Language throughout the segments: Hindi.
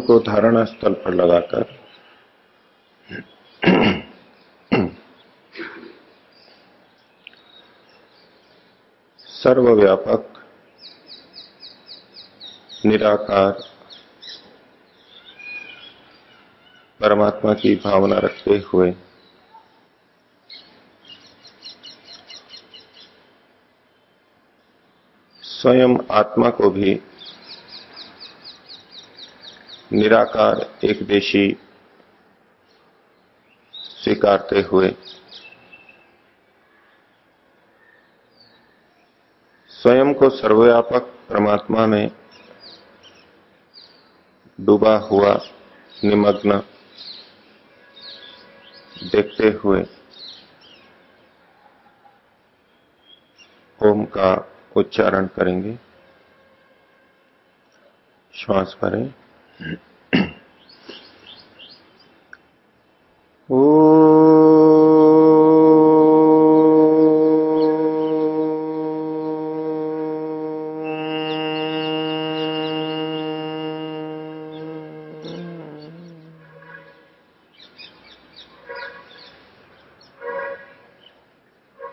को धारणा स्थल पर लगाकर सर्वव्यापक, निराकार परमात्मा की भावना रखते हुए स्वयं आत्मा को भी निराकार एक देशी स्वीकारते हुए स्वयं को सर्वव्यापक परमात्मा में डूबा हुआ निमग्न देखते हुए ओम का उच्चारण करेंगे। श्वास भरें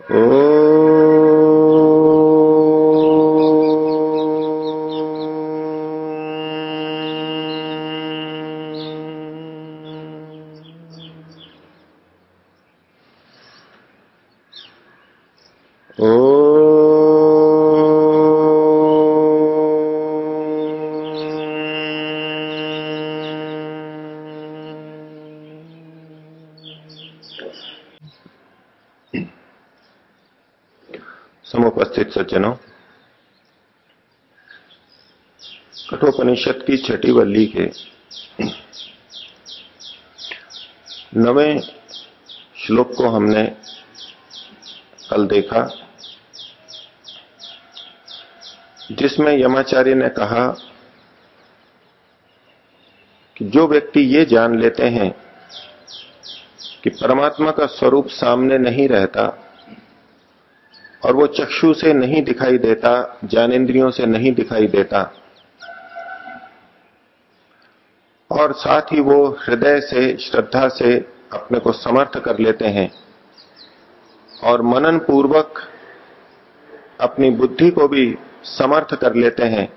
Oh. समुपस्थित सज्जनों, कठोपनिषद की छठी वल्ली के नवे श्लोक को हमने कल देखा, जिसमें यमाचार्य ने कहा कि जो व्यक्ति ये जान लेते हैं कि परमात्मा का स्वरूप सामने नहीं रहता और वो चक्षु से नहीं दिखाई देता, ज्ञानेन्द्रियों से नहीं दिखाई देता। और साथ ही वो हृदय से, श्रद्धा से अपने को समर्थ कर लेते हैं और मनन पूर्वक अपनी बुद्धि को भी समर्थ कर लेते हैं।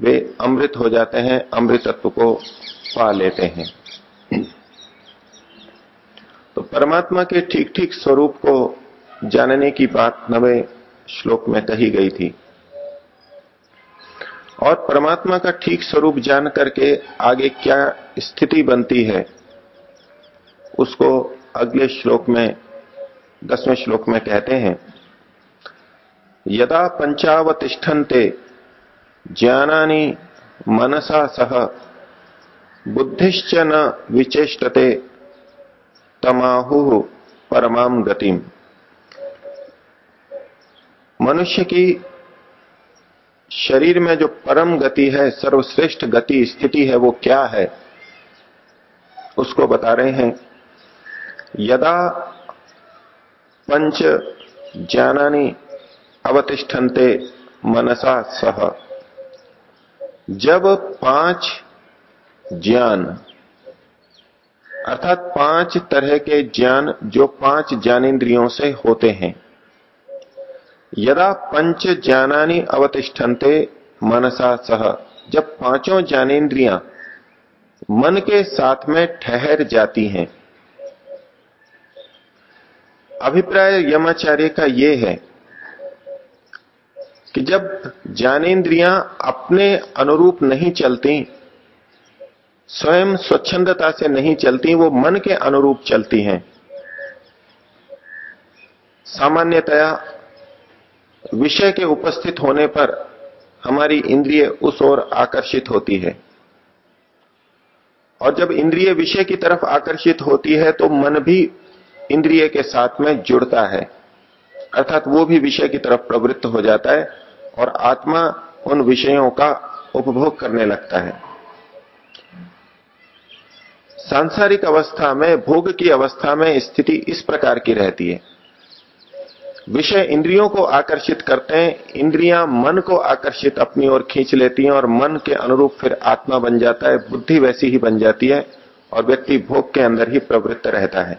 वे अमृत हो जाते हैं, अमृतत्व को पा लेते हैं। परमात्मा के ठीक ठीक स्वरूप को जानने की बात नवे श्लोक में कही गई थी। और परमात्मा का ठीक स्वरूप जान करके आगे क्या स्थिति बनती है, उसको अगले श्लोक में, दसवें श्लोक में कहते हैं। यदा पंचावतिष्ठन्ते, ज्ञानानि मनसा सह, बुद्धिश्च न विचेष्टते तमाहु परमाम गतिम। मनुष्य की शरीर में जो परम गति है, सर्वश्रेष्ठ गति स्थिति है, वो क्या है? उसको बता रहे हैं, यदा पंच ज्ञानानि अवतिष्ठन्ते मनसा सह। जब पाँच ज्ञान अर्थात पाँच तरह के ज्ञान जो पाँच ज्ञानेन्द्रियों से होते हैं। यदा पंच ज्ञानानि अवतिष्ठन्ते मनसा सह, जब पाँचों ज्ञानेन्द्रियाँ मन के साथ में ठहर जाती हैं। अभिप्राय यमाचार्य का यह है कि जब ज्ञानेन्द्रियाँ अपने अनुरूप नहीं चलती स्वयं स्वच्छंदता से नहीं चलती, वो मन के अनुरूप चलती हैं। सामान्यतया विषय के उपस्थित होने पर हमारी इंद्रिय उस ओर आकर्षित होती है। और जब इंद्रिय विषय की तरफ़ आकर्षित होती है तो मन भी इंद्रिय के साथ में जुड़ता है। अर्थात वो भी विषय की तरफ़ प्रवृत्त हो जाता है और आत्मा उन विषयों का उपभोग करने लगता है। सांसारिक अवस्था में, भोग की अवस्था में स्थिति इस प्रकार की रहती है। विषय इंद्रियों को आकर्षित करते हैं, इंद्रियाँ मन को आकर्षित अपनी ओर खींच लेती हैं और मन के अनुरूप फिर आत्मा बन जाता है, बुद्धि वैसी ही बन जाती है और व्यक्ति भोग के अंदर ही प्रवृत्त रहता है।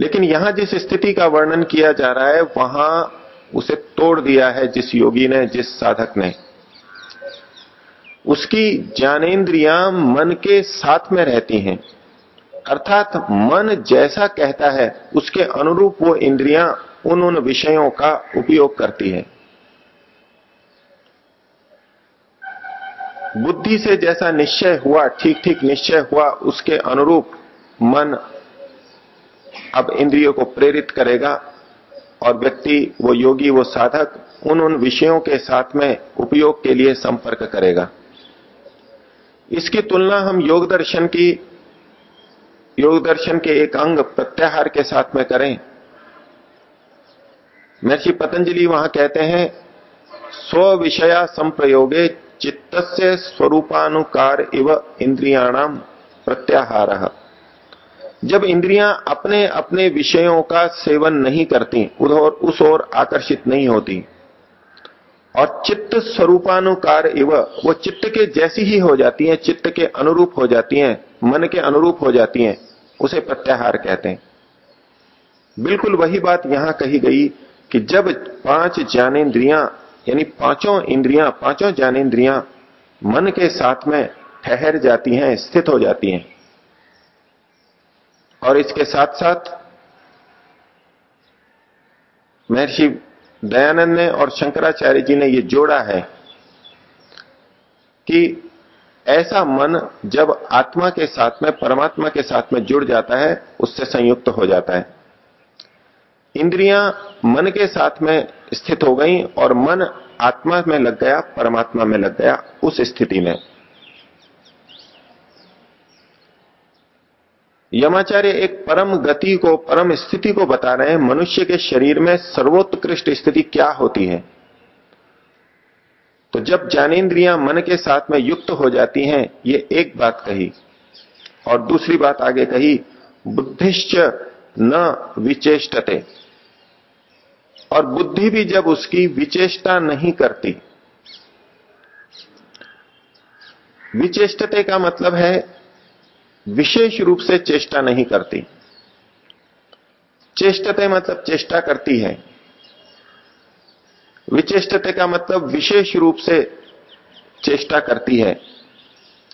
लेकिन यहाँ जिस स्थिति का वर्णन किया जा रहा है, वहाँ उसे तोड़ दिया है जिस योगी ने, जिस साधक ने। उसकी ज्ञानेन्द्रियाँ मन के साथ में रहती हैं। अर्थात मन जैसा कहता है, उसके अनुरूप वो इंद्रियाँ उन उन विषयों का उपयोग करती है। बुद्धि से जैसा निश्चय हुआ ठीक ठीक निश्चय हुआ, उसके अनुरूप मन अब इंद्रियों को प्रेरित करेगा और व्यक्ति, वो योगी, वो साधक उन उन विषयों के साथ में उपयोग के लिए संपर्क करेगा। इसकी तुलना हम योग दर्शन की, योग दर्शन के एक अंग प्रत्याहार के साथ में करें। महर्षि पतंजलि वहाँ कहते हैं स्व विषया संप्रयोगे चित्त से स्वरूपानुकार इव इंद्रियाणाम प्रत्याहार। जब इंद्रियाँ अपने अपने विषयों का सेवन नहीं करती उधर उस ओर आकर्षित नहीं होती और चित्त स्वरूपानुकार इव, वो चित्त के जैसी ही हो जाती हैं, चित्त के अनुरूप हो जाती हैं, मन के अनुरूप हो जाती हैं, उसे प्रत्याहार कहते हैं। बिल्कुल वही बात यहाँ कही गई कि जब पाँच ज्ञानेन्द्रियाँ, यानी पाँचों इंद्रियाँ, पाँचों ज्ञानेन्द्रियाँ मन के साथ में ठहर जाती हैं, स्थित हो जाती हैं। और इसके साथ साथ महर्षि दयानंद ने और शंकराचार्य जी ने यह जोड़ा है कि ऐसा मन जब आत्मा के साथ में, परमात्मा के साथ में जुड़ जाता है, उससे संयुक्त हो जाता है। इंद्रियाँ मन के साथ में स्थित हो गई और मन आत्मा में लग गया, परमात्मा में लग गया, उस स्थिति में। यमाचार्य एक परम गति को, परम स्थिति को बता रहे हैं, मनुष्य के शरीर में सर्वोत्कृष्ट स्थिति क्या होती है? तो जब ज्ञानेन्द्रियाँ मन के साथ में युक्त हो जाती हैं, ये एक बात कही। और दूसरी बात आगे कही, बुद्धिश्च न विचेष्टते। और बुद्धि भी जब उसकी विचेष्टा नहीं करती। विचेष्टते का मतलब है विशेष रूप से चेष्टा नहीं करती। चेष्टते मतलब चेष्टा करती है। विचेष्टते का मतलब विशेष रूप से चेष्टा करती है।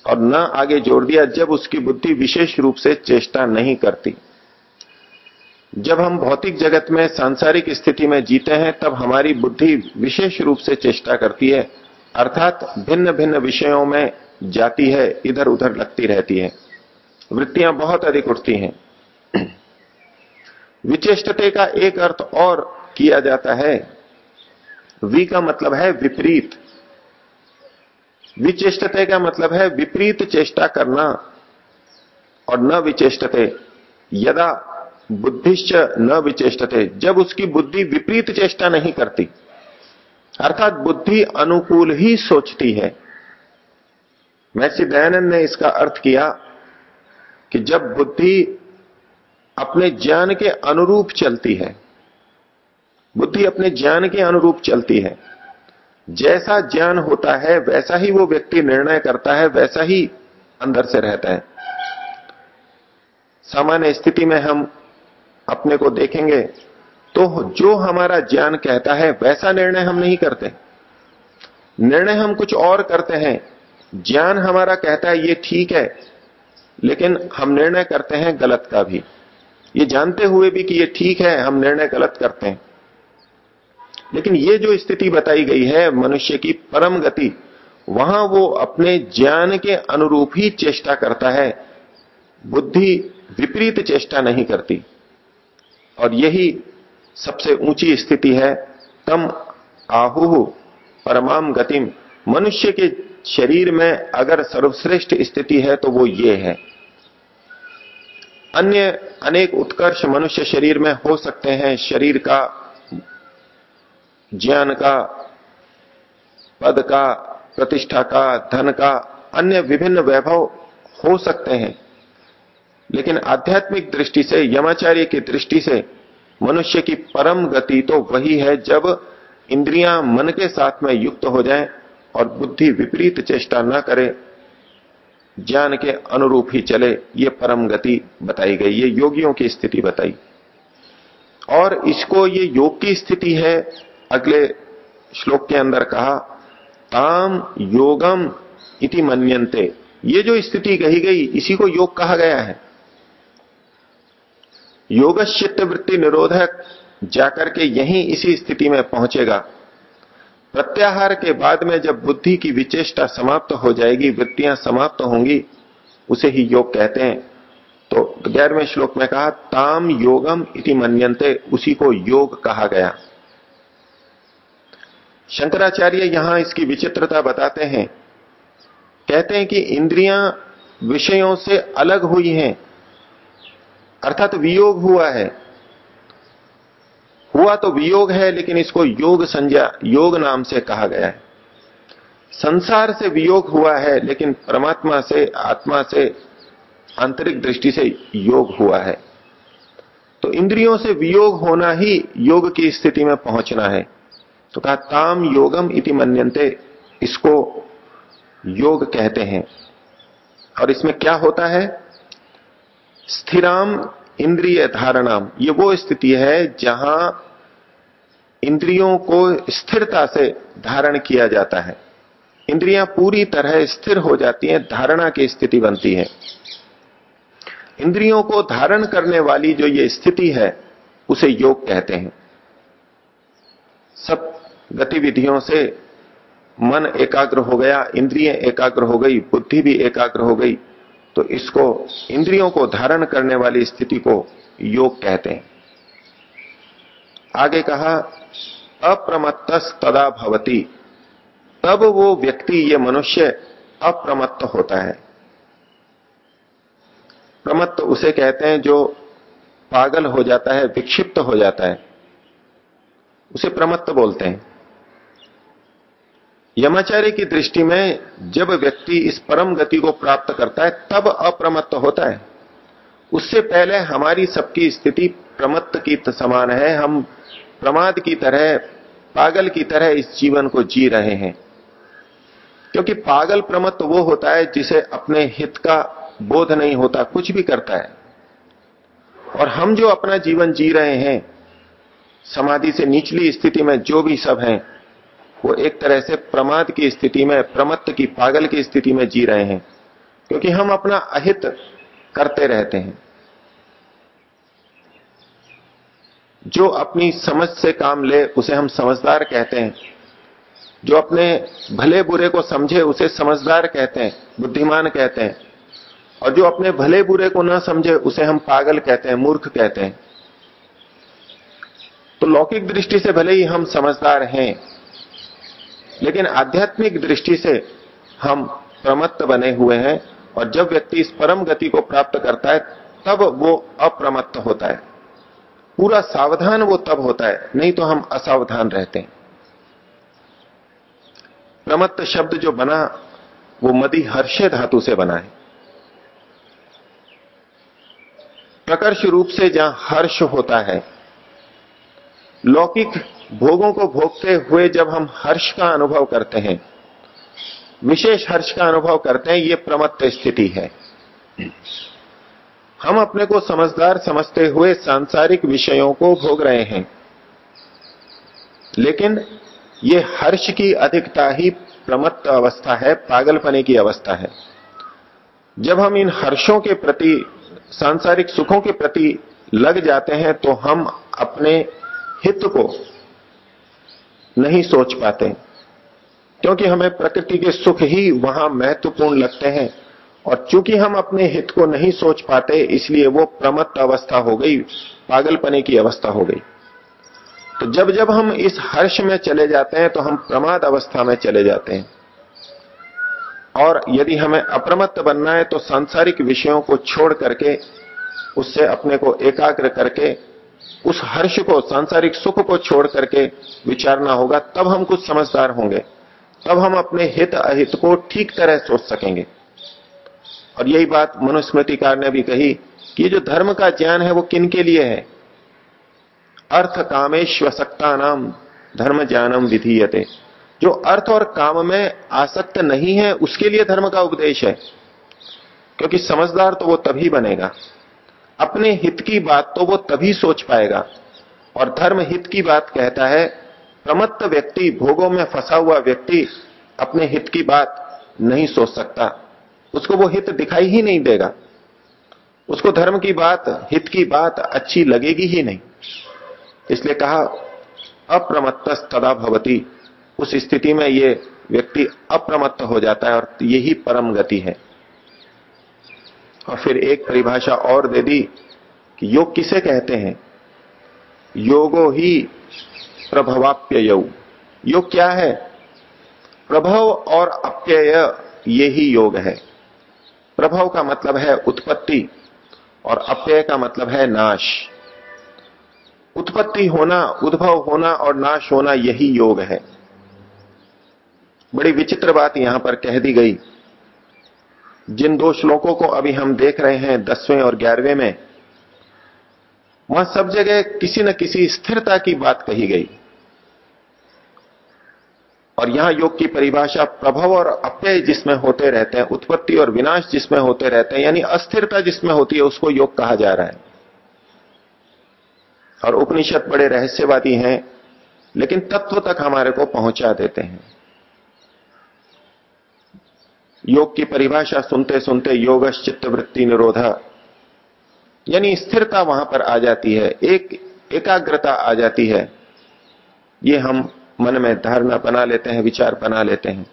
और न आगे जोड़ दिया, जब उसकी बुद्धि विशेष रूप से चेष्टा नहीं करती। जब हम भौतिक जगत में सांसारिक स्थिति में जीते हैं, तब हमारी बुद्धि विशेष रूप से चेष्टा करती है। अर्थात भिन्न भिन्न विषयों में जाती है इधर उधर लगती रहती है। वृत्तियाँ बहुत अधिक उठती हैं। विचेष्टते का एक अर्थ और किया जाता है। वि का मतलब है विपरीत। विचेष्टते का मतलब है विपरीत चेष्टा करना और न विचेष्टते। यदा बुद्धिश्च न विचेष्टते, जब उसकी बुद्धि विपरीत चेष्टा नहीं करती, अर्थात बुद्धि अनुकूल ही सोचती है। महर्षि दयानंद ने इसका अर्थ किया कि जब बुद्धि अपने ज्ञान के अनुरूप चलती है, बुद्धि अपने ज्ञान के अनुरूप चलती है, जैसा ज्ञान होता है, वैसा ही वो व्यक्ति निर्णय करता है, वैसा ही अंदर से रहता है। सामान्य स्थिति में हम अपने को देखेंगे तो जो हमारा ज्ञान कहता है, वैसा निर्णय हम नहीं करते। निर्णय हम कुछ और करते हैं। ज्ञान हमारा कहता है, ये ठीक है लेकिन हम निर्णय करते हैं गलत का भी। ये जानते हुए भी कि ये ठीक है, हम निर्णय गलत करते हैं। लेकिन ये जो स्थिति बताई गई है, मनुष्य की परम गति, वहाँ वो अपने ज्ञान के अनुरूप ही चेष्टा करता है। बुद्धि विपरीत चेष्टा नहीं करती। और यही सबसे ऊँची स्थिति है, तम आहु परमाम गतिम। मनुष्य के शरीर में अगर सर्वश्रेष्ठ स्थिति है तो वो ये है। अन्य अनेक उत्कर्ष मनुष्य शरीर में हो सकते हैं। शरीर का, ज्ञान का, पद का, प्रतिष्ठा का, धन का, अन्य विभिन्न वैभव हो सकते हैं। लेकिन आध्यात्मिक दृष्टि से, यमाचार्य की दृष्टि से, मनुष्य की परम गति तो वही है जब इंद्रियाँ मन के साथ में युक्त हो जाएँ और बुद्धि विपरीत चेष्टा न करे। ज्ञान के अनुरूप ही चले, ये परम गति बताई गई, ये योगियों की स्थिति बताई। और इसको ये योग की स्थिति है, अगले श्लोक के अंदर कहा, ताम योगम इति मन्यन्ते। ये जो स्थिति कही गई, इसी को योग कहा गया है। योग चित्त वृत्ति निरोधक जाकर के यही इसी स्थिति में पहुंचेगा। प्रत्याहार के बाद में जब बुद्धि की विचेष्टा समाप्त हो जाएगी, वृत्तियाँ समाप्त होंगी, उसे ही योग कहते हैं। तो ग्यारहवें श्लोक में कहा, ताम योगम इति मन्यन्ते उसी को योग कहा गया। शंकराचार्य यहाँ इसकी विचित्रता बताते हैं। कहते हैं कि इंद्रियाँ विषयों से अलग हुई हैं, अर्थात वियोग हुआ है। हुआ तो वियोग है, लेकिन इसको योग संज्ञा, योग नाम से कहा गया है। संसार से वियोग हुआ है, लेकिन परमात्मा से, आत्मा से, आंतरिक दृष्टि से योग हुआ है। तो इंद्रियों से वियोग होना ही योग की स्थिति में पहुँचना है। तो कहा, ताम योगम इति मन्यन्ते, इसको योग कहते हैं। और इसमें क्या होता है? स्थिराम इंद्रिय धारणाम, ये वो स्थिति है जहाँ इंद्रियों को स्थिरता से धारण किया जाता है। इंद्रियाँ पूरी तरह स्थिर हो जाती हैं, धारणा की स्थिति बनती है। इंद्रियों को धारण करने वाली जो ये स्थिति है, उसे योग कहते हैं। सब गतिविधियों से मन एकाग्र हो गया, इंद्रिय एकाग्र हो गई, बुद्धि भी एकाग्र हो गई तो इसको इंद्रियों को धारण करने वाली स्थिति को योग कहते हैं। आगे कहा अप्रमत्त तदा भवती। तब वो व्यक्ति, ये मनुष्य, अप्रमत्त होता है। प्रमत्त उसे कहते हैं जो पागल हो जाता है, विक्षिप्त हो जाता है। उसे प्रमत्त बोलते हैं। यमाचार्य की दृष्टि में जब व्यक्ति इस परम गति को प्राप्त करता है, तब अप्रमत्त होता है। उससे पहले हमारी सबकी स्थिति प्रमत्त की समान है। हम प्रमाद की तरह, पागल की तरह इस जीवन को जी रहे हैं। क्योंकि पागल प्रमत्त वो होता है जिसे अपने हित का बोध नहीं होता, कुछ भी करता है। और हम जो अपना जीवन जी रहे हैं, समाधि से निचली स्थिति में जो भी सब हैं वो एक तरह से प्रमाद की स्थिति में, प्रमत्त की, पागल की स्थिति में जी रहे हैं। क्योंकि हम अपना अहित करते रहते हैं। जो अपनी समझ से काम ले, उसे हम समझदार कहते हैं। जो अपने भले बुरे को समझे, उसे समझदार कहते हैं, बुद्धिमान कहते हैं। और जो अपने भले बुरे को ना समझे, उसे हम पागल कहते हैं, मूर्ख कहते हैं। तो लौकिक दृष्टि से भले ही हम समझदार हैं लेकिन आध्यात्मिक दृष्टि से हम प्रमत्त बने हुए हैं और जब व्यक्ति इस परम गति को प्राप्त करता है, तब वो अप्रमत्त होता है। पूरा सावधान वो तब होता है, नहीं तो हम असावधान रहते हैं। प्रमत्त शब्द जो बना, वो मदि हर्षे धातु से बना है। प्रकर्ष रूप से जहाँ हर्ष होता है लौकिक भोगों को भोगते हुए जब हम हर्ष का अनुभव करते हैं, विशेष हर्ष का अनुभव करते हैं, ये प्रमत्त स्थिति है। हम अपने को समझदार समझते हुए सांसारिक विषयों को भोग रहे हैं, लेकिन ये हर्ष की अधिकता ही प्रमत्त अवस्था है, पागलपने की अवस्था है। जब हम इन हर्षों के प्रति, सांसारिक सुखों के प्रति लग जाते हैं तो हम अपने हित को नहीं सोच पाते, क्योंकि हमें प्रकृति के सुख ही वहाँ महत्वपूर्ण लगते हैं। और चूँकि हम अपने हित को नहीं सोच पाते, इसलिए वो प्रमत्त अवस्था हो गई, पागलपने की अवस्था हो गई। तो जब जब हम इस हर्ष में चले जाते हैं तो हम प्रमाद अवस्था में चले जाते हैं। और यदि हमें अप्रमत्त बनना है तो सांसारिक विषयों को छोड़ करके, उससे अपने को एकाग्र करके उस हर्ष को, सांसारिक सुख को छोड़ करके विचारना होगा, तब हम कुछ समझदार होंगे। तब हम अपने हित अहित को ठीक तरह सोच सकेंगे। और यही बात मनुस्मृतिकार ने भी कही कि जो धर्म का ज्ञान है, वो किन के लिए है? अर्थ कामेश्वसक्ता नाम धर्म ज्ञानम विधीयते। जो अर्थ और काम में आसक्त नहीं है, उसके लिए धर्म का उपदेश है। क्योंकि समझदार तो वो तभी बनेगा। अपने हित की बात तो वो तभी सोच पाएगा। और धर्म हित की बात कहता है, प्रमत्त व्यक्ति, भोगों में फंसा हुआ व्यक्ति अपने हित की बात नहीं सोच सकता। उसको वो हित दिखाई ही नहीं देगा। उसको धर्म की बात, हित की बात अच्छी लगेगी ही नहीं। इसलिए कहा, अप्रमत्त तदा भवती। उस स्थिति में ये व्यक्ति अप्रमत्त हो जाता है और यही परम गति है। और फिर एक परिभाषा और दे दी कि योग किसे कहते हैं? योगो ही प्रभवाप्य योग क्या है? प्रभव और अप्यय, ये ही योग है। प्रभव का मतलब है उत्पत्ति और अप्यय का मतलब है नाश। उत्पत्ति होना, उद्भव होना और नाश होना, यही योग है। बड़ी विचित्र बात यहाँ पर कह दी गई। जिन दो श्लोकों को अभी हम देख रहे हैं दसवें और ग्यारहवें में, वहाँ सब जगह किसी न किसी स्थिरता की बात कही गई। और यहाँ योग की परिभाषा प्रभव और अपय जिसमें होते रहते हैं, उत्पत्ति और विनाश जिसमें होते रहते हैं, यानी अस्थिरता जिसमें होती है, उसको योग कहा जा रहा है। और उपनिषद बड़े रहस्यवादी हैं, लेकिन तत्व तक हमारे को पहुँचा देते हैं। योग की परिभाषा सुनते सुनते योग चित्त वृत्ति निरोधा। यानी स्थिरता वहाँ पर आ जाती है, एक एकाग्रता आ जाती है। ये हम मन में धारणा बना लेते हैं, विचार बना लेते हैं।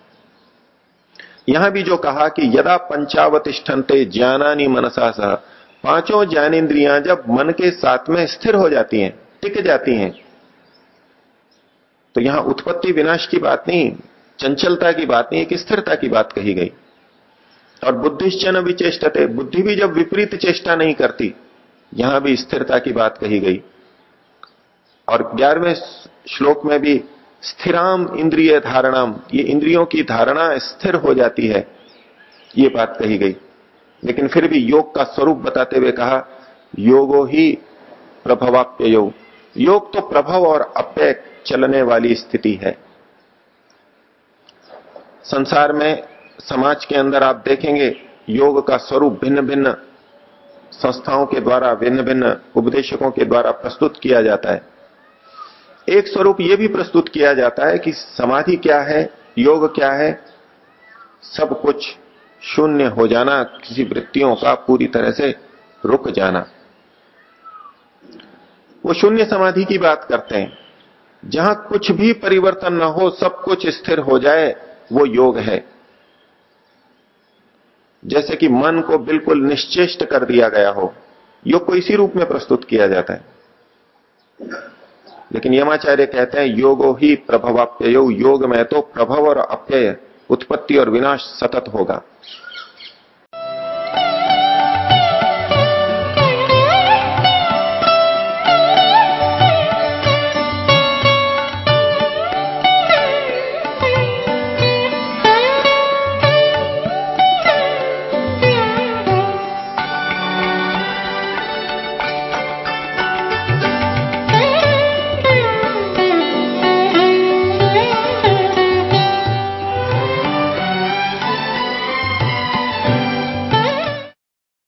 यहाँ भी जो कहा कि यदा पंचावतिष्ठन्ते ज्ञानानी मनसा सह पाँचों ज्ञानेन्द्रियाँ जब मन के साथ में स्थिर हो जाती हैं, टिक जाती हैं तो यहाँ उत्पत्ति विनाश की बात नहीं, चंचलता की बात नहीं, एक स्थिरता की बात कही गई। और बुद्धिश्चन विचेष्टते बुद्धि भी जब विपरीत चेष्टा नहीं करती, यहाँ भी स्थिरता की बात कही गई। और ग्यारहवें श्लोक में भी, स्थिराम इंद्रिय धारणाम, ये इंद्रियों की धारणा स्थिर हो जाती है, ये बात कही गई। लेकिन फिर भी योग का स्वरूप बताते हुए कहा, योगो ही प्रभवाप्य योग योग तो प्रभव और अप्य चलने वाली स्थिति है। संसार में समाज के अंदर आप देखेंगे, योग का स्वरूप भिन्न भिन्न संस्थाओं के द्वारा भिन्न भिन्न उपदेशकों के द्वारा प्रस्तुत किया जाता है। एक स्वरूप यह भी प्रस्तुत किया जाता है कि समाधि क्या है, योग क्या है, सब कुछ शून्य हो जाना, किसी वृत्तियों का पूरी तरह से रुक जाना। वो शून्य समाधि की बात करते हैं। जहाँ कुछ भी परिवर्तन न हो, सब कुछ स्थिर हो जाए, वो योग है। जैसे कि मन को बिल्कुल निश्चेष्ट कर दिया गया हो योग को इसी रूप में प्रस्तुत किया जाता है। लेकिन यमाचार्य कहते हैं, योगो ही प्रभवाप्य योग में तो प्रभव और अप्यय, उत्पत्ति और विनाश सतत होगा।